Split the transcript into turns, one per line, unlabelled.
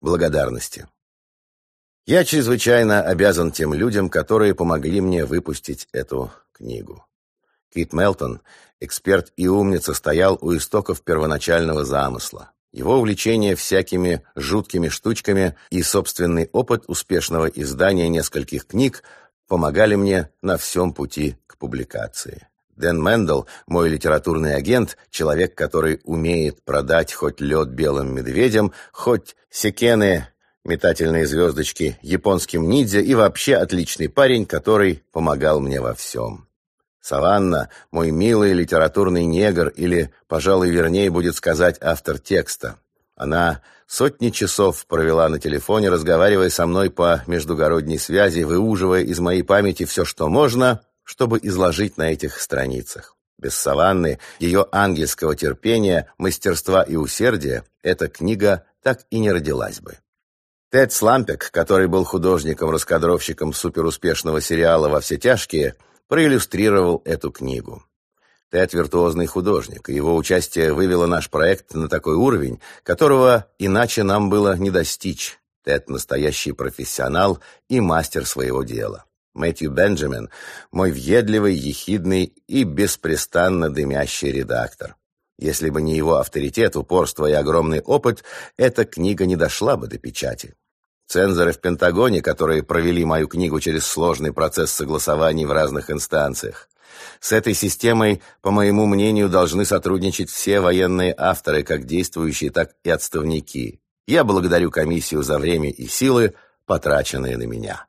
благодарности. Я чрезвычайно обязан тем людям, которые помогли мне выпустить эту книгу. Кит Мелтон, эксперт и умница, стоял у истоков первоначального замысла. Его увлечение всякими жуткими штучками и собственный опыт успешного издания нескольких книг помогали мне на всем пути к публикации. Дэн Мендел, мой литературный агент, человек, который умеет продать хоть лед белым медведям, хоть секены, метательные звездочки, японским ниндзя и вообще отличный парень, который помогал мне во всем. Саванна, мой милый литературный негр, или, пожалуй, вернее будет сказать автор текста. Она сотни часов провела на телефоне, разговаривая со мной по междугородней связи, выуживая из моей памяти все, что можно, чтобы изложить на этих страницах. Без Саванны, ее ангельского терпения, мастерства и усердия эта книга так и не родилась бы. Тед Слампек, который был художником-раскадровщиком суперуспешного сериала «Во все тяжкие», проиллюстрировал эту книгу. Тед – виртуозный художник, и его участие вывело наш проект на такой уровень, которого иначе нам было не достичь. Тед – настоящий профессионал и мастер своего дела. Мэтью Бенджамин, мой въедливый, ехидный и беспрестанно дымящий редактор. Если бы не его авторитет, упорство и огромный опыт, эта книга не дошла бы до печати. Цензоры в Пентагоне, которые провели мою книгу через сложный процесс согласований в разных инстанциях. С этой системой, по моему мнению, должны сотрудничать все военные авторы, как действующие, так и отставники. Я благодарю комиссию за время и силы, потраченные на меня.